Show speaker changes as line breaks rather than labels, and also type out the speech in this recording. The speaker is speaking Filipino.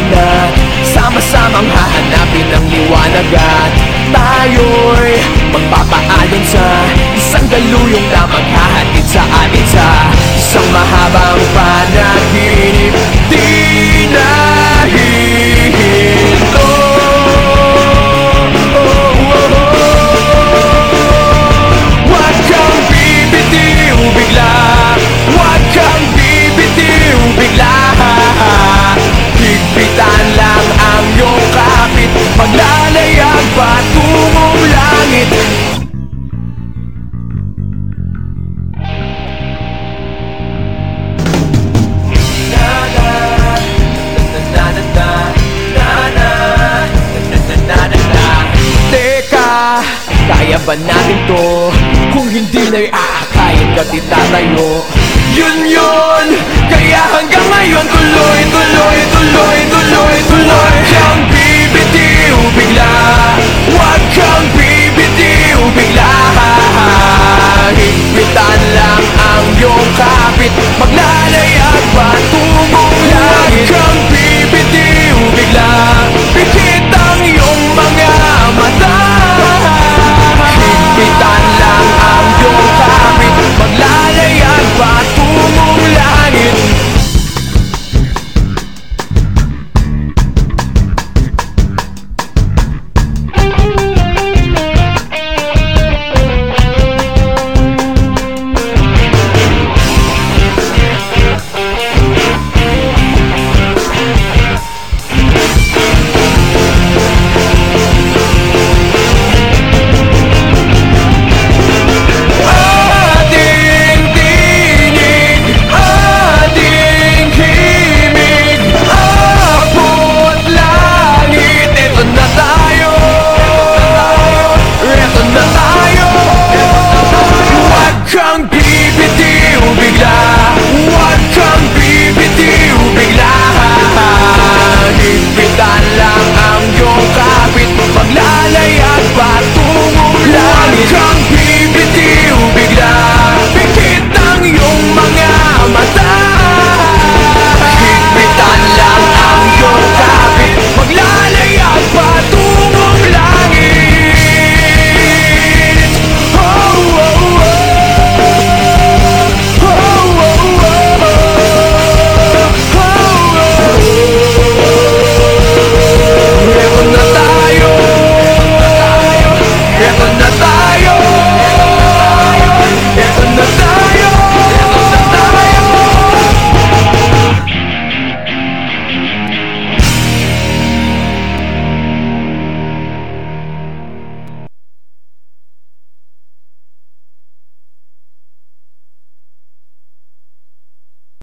talaga Sama-samang hahanapin ang liwanag at tayo kaya ba natin to? Kung hindi na'y aakayin ka titatayo Yun yun, kaya hanggang ngayon tuloy